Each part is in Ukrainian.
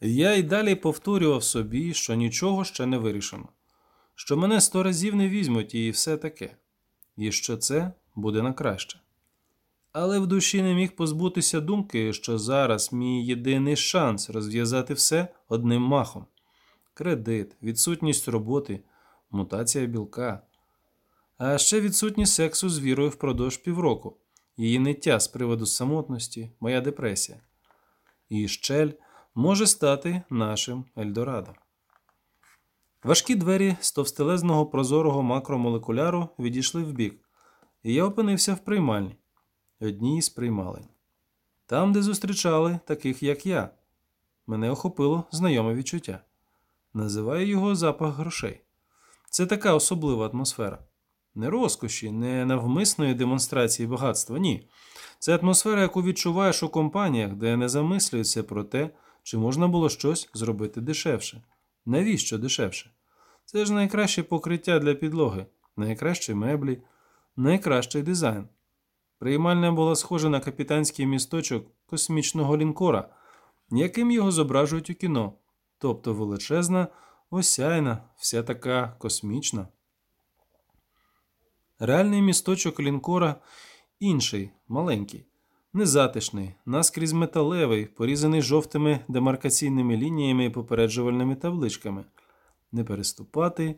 Я й далі повторював собі, що нічого ще не вирішено, що мене сто разів не візьмуть і все таке, і що це буде на краще. Але в душі не міг позбутися думки, що зараз мій єдиний шанс розв'язати все одним махом: кредит, відсутність роботи, мутація білка, а ще відсутність сексу з вірою впродовж півроку, її ниття з приводу самотності, моя депресія. І щель може стати нашим Ельдорадо. Важкі двері з товстелезного прозорого макромолекуляру відійшли вбік, і я опинився в приймальні, одній із приймалень. Там, де зустрічали таких, як я, мене охопило знайоме відчуття. Називаю його запах грошей. Це така особлива атмосфера. Не розкоші, не навмисної демонстрації багатства, ні. Це атмосфера, яку відчуваєш у компаніях, де не замислюються про те, чи можна було щось зробити дешевше. Навіщо дешевше? Це ж найкраще покриття для підлоги, найкращі меблі, найкращий дизайн. Приймальня була схожа на капітанський місточок космічного лінкора, яким його зображують у кіно, тобто величезна, осяйна, вся така космічна. Реальний місточок лінкора інший, маленький, незатишний, наскрізь металевий, порізаний жовтими демаркаційними лініями і попереджувальними табличками. Не переступати,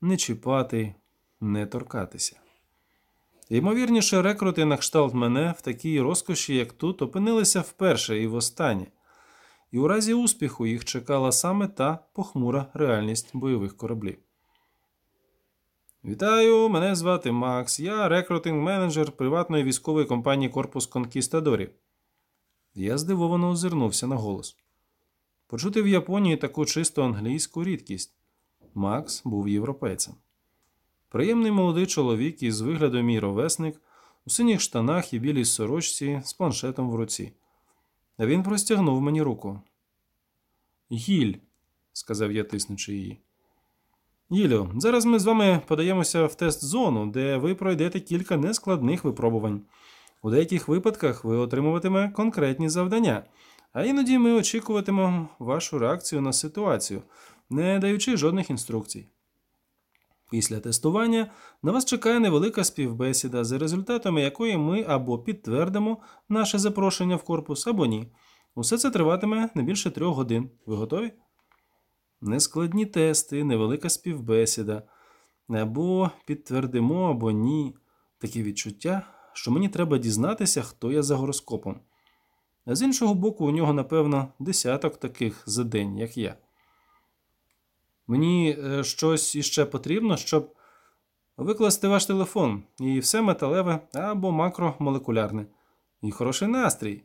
не чіпати, не торкатися. Ймовірніше, рекрути на кшталт мене в такій розкоші, як тут, опинилися вперше і востаннє, і у разі успіху їх чекала саме та похмура реальність бойових кораблів. Вітаю, мене звати Макс. Я рекрутинг-менеджер приватної військової компанії Корпус Конкістадорів. Я здивовано озирнувся на голос. Почути в Японії таку чисто англійську рідкість. Макс був європейцем. Приємний молодий чоловік із виглядом мій ровесник, у синіх штанах і білій сорочці з планшетом в руці. Він простягнув мені руку. Гіль, сказав я, тиснучи її. Гілю, зараз ми з вами подаємося в тест-зону, де ви пройдете кілька нескладних випробувань. У деяких випадках ви отримуватиме конкретні завдання, а іноді ми очікуватимемо вашу реакцію на ситуацію, не даючи жодних інструкцій. Після тестування на вас чекає невелика співбесіда, за результатами якої ми або підтвердимо наше запрошення в корпус, або ні. Усе це триватиме не більше трьох годин. Ви готові? Нескладні тести, невелика співбесіда. Або підтвердимо, або ні. Такі відчуття, що мені треба дізнатися, хто я за гороскопом. А з іншого боку, у нього, напевно, десяток таких за день, як я. Мені е, щось іще потрібно, щоб викласти ваш телефон і все металеве або макромолекулярне. І хороший настрій.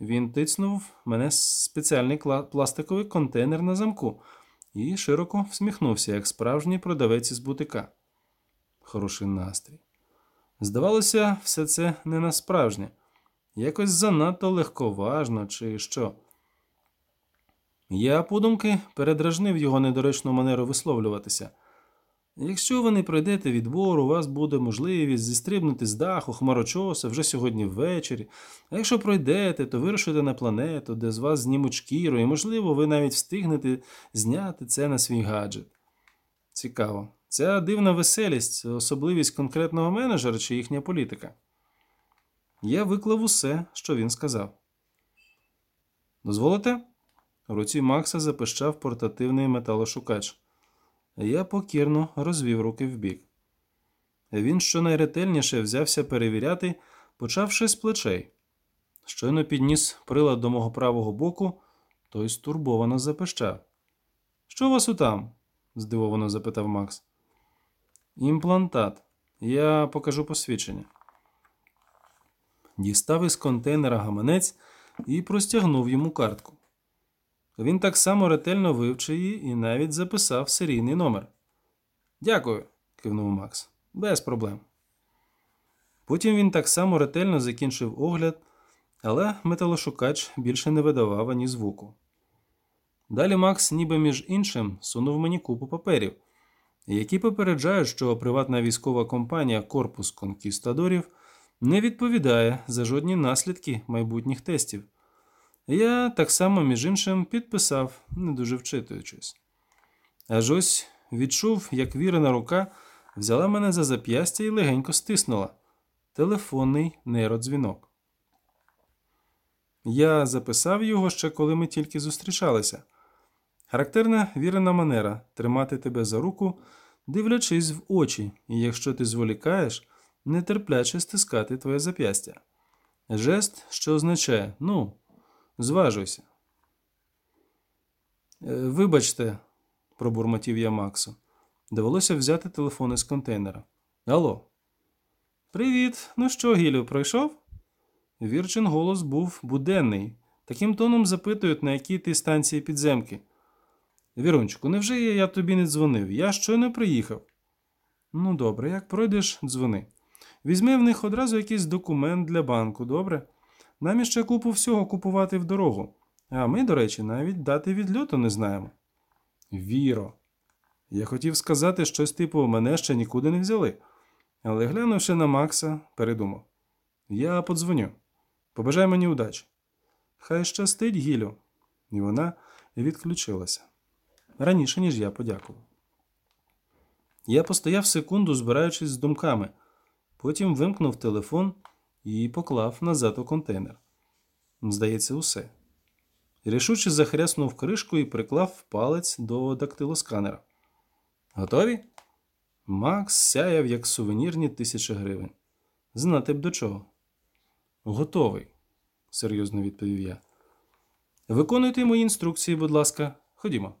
Він тицнув мене спеціальний пластиковий контейнер на замку і широко всміхнувся, як справжній продавець із бутика. Хороший настрій. Здавалося, все це не насправжнє, якось занадто легковажно, чи що. Я, подумки, передражнив його недоречну манеру висловлюватися. Якщо ви не пройдете відбор, у вас буде можливість зістрибнути з даху хмарочоса вже сьогодні ввечері. А якщо пройдете, то вирушите на планету, де з вас знімуть шкіру, і, можливо, ви навіть встигнете зняти це на свій гаджет. Цікаво. Ця дивна веселість, особливість конкретного менеджера чи їхня політика. Я виклав усе, що він сказав. Дозволите? У руці Макса запищав портативний металошукач. Я покірно розвів руки вбік. Він щонайретельніше взявся перевіряти, почавши з плечей. Щойно підніс прилад до мого правого боку, той стурбовано запищав. Що у вас утам? здивовано запитав Макс. Імплантат. Я покажу посвідчення. Дістав із контейнера гаманець і простягнув йому картку. Він так само ретельно вивчив її і навіть записав серійний номер. Дякую, кивнув Макс. Без проблем. Потім він так само ретельно закінчив огляд, але металошукач більше не видавав ані звуку. Далі Макс, ніби між іншим, сунув мені купу паперів, які попереджають, що приватна військова компанія Корпус Конкістадорів не відповідає за жодні наслідки майбутніх тестів. Я так само, між іншим, підписав, не дуже вчитуючись. Аж ось відчув, як вірена рука взяла мене за зап'ястя і легенько стиснула. Телефонний нейродзвінок. Я записав його ще коли ми тільки зустрічалися. Характерна вірена манера тримати тебе за руку, дивлячись в очі, і якщо ти зволікаєш, нетерпляче стискати твоє зап'ястя. Жест, що означає ну, зважуйся. «Е, Вибачте, пробурмотів я Максу. Довелося взяти телефон із контейнера. Алло. Привіт. Ну що, Гілю, пройшов? Вірчин голос був буденний. Таким тоном запитують, на якій ти станції підземки. Вірончику, невже я тобі не дзвонив? Я щойно приїхав. Ну, добре, як пройдеш, дзвони. Візьми в них одразу якийсь документ для банку, добре? Нам іще купу всього купувати в дорогу. А ми, до речі, навіть дати відльоту не знаємо. Віро. Я хотів сказати щось типу мене ще нікуди не взяли. Але глянувши на Макса, передумав. Я подзвоню. Побажай мені удачі. Хай щастить Гілю. І вона відключилася. Раніше, ніж я подякував. Я постояв секунду, збираючись з думками. Потім вимкнув телефон і поклав назад у контейнер. Здається, усе. Рішуче захряснув кришку і приклав палець до дактилосканера. Готові? Макс сяяв, як сувенірні тисячі гривень. Знати б до чого. Готовий, серйозно відповів я. Виконуйте мої інструкції, будь ласка, ходімо.